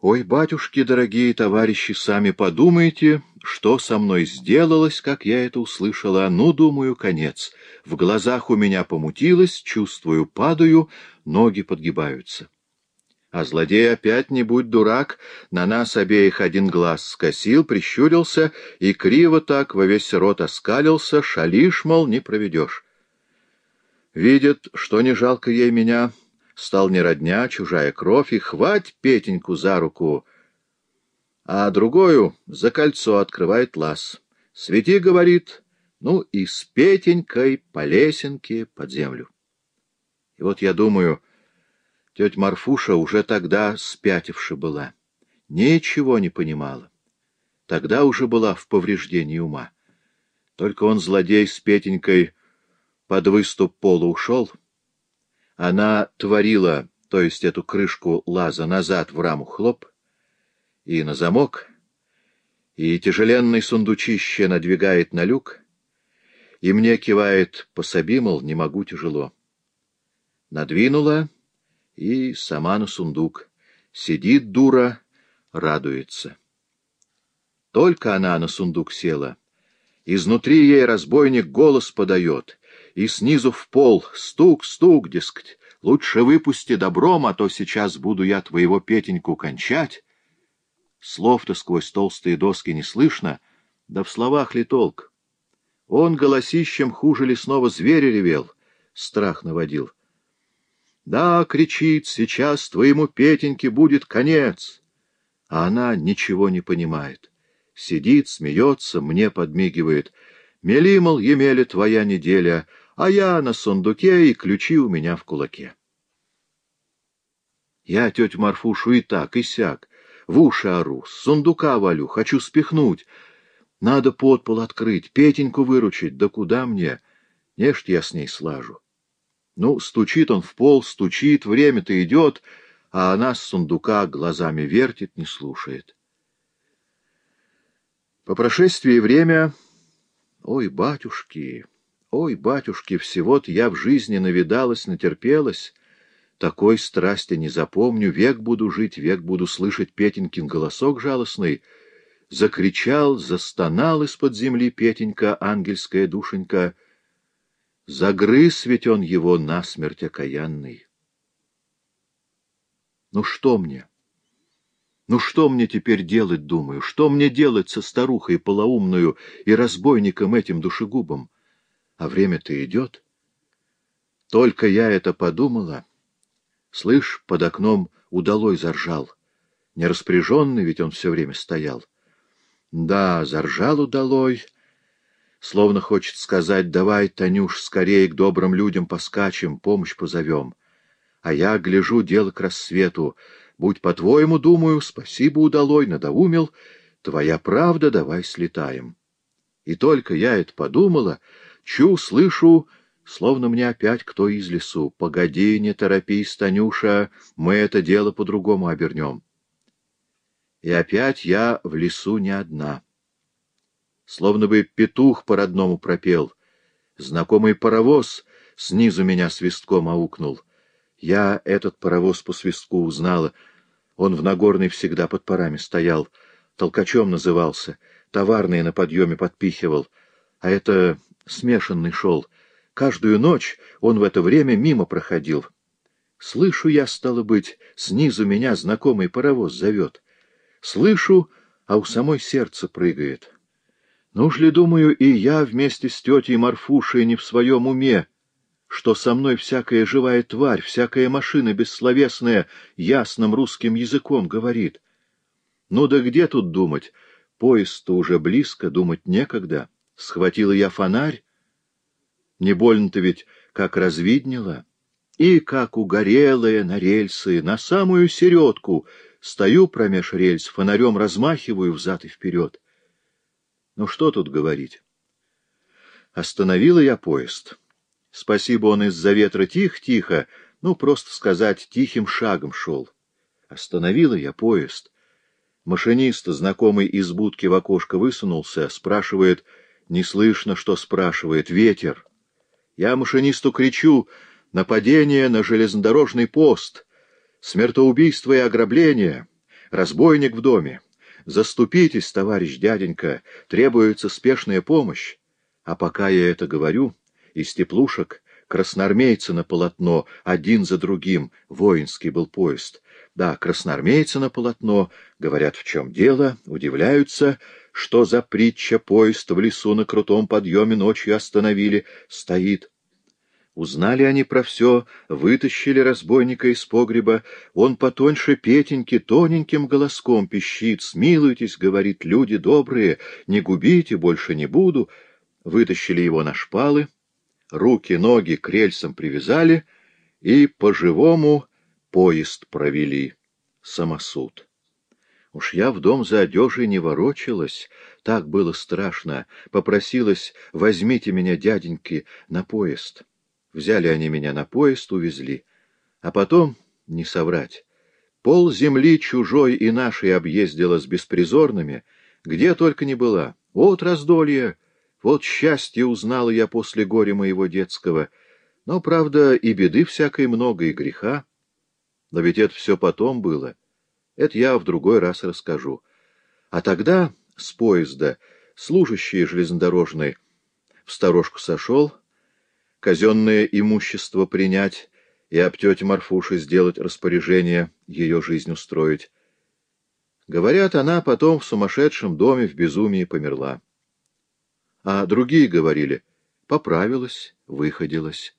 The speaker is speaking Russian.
Ой, батюшки, дорогие товарищи, сами подумайте, что со мной сделалось, как я это услышала. Ну, думаю, конец. В глазах у меня помутилось, чувствую, падаю, ноги подгибаются. А злодей опять, не будь дурак, на нас обеих один глаз скосил, прищурился и криво так во весь рот оскалился, шалишь, мол, не проведешь. Видит, что не жалко ей меня, стал не родня, чужая кровь, и хвать Петеньку за руку, а другую за кольцо открывает лаз. «Свети», — говорит, — ну и с Петенькой по лесенке под землю. И вот я думаю, тетя Марфуша уже тогда спятивши была, ничего не понимала. Тогда уже была в повреждении ума. Только он, злодей, с Петенькой под выступ пола ушел — она творила, то есть эту крышку лаза назад в раму хлоп, и на замок, и тяжеленный сундучище надвигает на люк, и мне кивает пособи, мол, не могу тяжело. Надвинула и сама на сундук. Сидит дура, радуется. Только она на сундук села. Изнутри ей разбойник голос подает, и снизу в пол стук, стук, дескать, лучше выпусти добром, а то сейчас буду я твоего Петеньку кончать. Слов-то сквозь толстые доски не слышно, да в словах ли толк? Он голосищем хуже лесного зверя ревел, страх наводил. Да, кричит, сейчас твоему Петеньке будет конец. А она ничего не понимает. Сидит, смеется, мне подмигивает. Мели, мол, Емеля, твоя неделя, а я на сундуке, и ключи у меня в кулаке. Я тетю Марфушу и так, и сяк, в уши ору, с сундука валю, хочу спихнуть. Надо подпол открыть, Петеньку выручить, да куда мне? Нечто я с ней слажу. Ну, стучит он в пол, стучит, время-то идет, а она с сундука глазами вертит, не слушает. По прошествии время... Ой, батюшки... Ой, батюшки, всего-то я в жизни навидалась, натерпелась. Такой страсти не запомню, век буду жить, век буду слышать Петенькин голосок жалостный. Закричал, застонал из-под земли Петенька, ангельская душенька. Загрыз ведь он его насмерть окаянный. Ну что мне? Ну что мне теперь делать, думаю? Что мне делать со старухой полоумную и разбойником этим душегубом? А время-то идет. Только я это подумала. Слышь, под окном удалой заржал. Нераспряженный, ведь он все время стоял. Да, заржал удалой, словно хочет сказать, давай, Танюш, скорее к добрым людям поскачем, помощь позовем. А я гляжу дело к рассвету. Будь по-твоему, думаю, спасибо удалой, надоумил, твоя правда, давай слетаем. И только я это подумала, Чу, слышу, словно мне опять кто из лесу. Погоди, не торопись, Танюша, мы это дело по-другому обернем. И опять я в лесу не одна. Словно бы петух по-родному пропел. Знакомый паровоз снизу меня свистком аукнул. Я этот паровоз по свистку узнала. Он в Нагорной всегда под парами стоял. Толкачом назывался. Товарные на подъеме подпихивал. А это смешанный шел. Каждую ночь он в это время мимо проходил. Слышу я, стало быть, снизу меня знакомый паровоз зовет. Слышу, а у самой сердце прыгает. Ну уж ли, думаю, и я вместе с тетей Марфушей не в своем уме, что со мной всякая живая тварь, всякая машина бессловесная ясным русским языком говорит. Ну да где тут думать? Поезд-то уже близко, думать некогда. Схватила я фонарь. Не больно-то ведь, как развиднело. И, как угорелая на рельсы, на самую середку, стою промеж рельс, фонарем размахиваю взад и вперед. Ну что тут говорить? Остановила я поезд. Спасибо, он из-за ветра тихо-тихо, ну, просто сказать, тихим шагом шел. Остановила я поезд. Машинист, знакомый из будки в окошко высунулся, спрашивает — не слышно, что спрашивает. Ветер. Я машинисту кричу. Нападение на железнодорожный пост. Смертоубийство и ограбление. Разбойник в доме! Заступитесь, товарищ дяденька, требуется спешная помощь. А пока я это говорю, из теплушек красноармейцы на полотно, один за другим, воинский был поезд. Да, красноармейцы на полотно, говорят, в чем дело, удивляются, что за притча поезд в лесу на крутом подъеме ночью остановили, стоит. Узнали они про все, вытащили разбойника из погреба. Он потоньше Петеньки тоненьким голоском пищит. «Смилуйтесь, — говорит, — люди добрые, не губите, больше не буду». Вытащили его на шпалы, руки, ноги к рельсам привязали и по-живому поезд провели. Самосуд. Уж я в дом за одежей не ворочалась, так было страшно. Попросилась, возьмите меня, дяденьки, на поезд. Взяли они меня на поезд, увезли. А потом, не соврать, пол земли чужой и нашей объездила с беспризорными, где только не была. Вот раздолье, вот счастье узнала я после горя моего детского. Но, правда, и беды всякой много, и греха. Но ведь это все потом было. Это я в другой раз расскажу. А тогда с поезда служащий железнодорожный в сторожку сошел, казенное имущество принять и об тете Марфуше сделать распоряжение, ее жизнь устроить. Говорят, она потом в сумасшедшем доме в безумии померла. А другие говорили, поправилась, выходилась.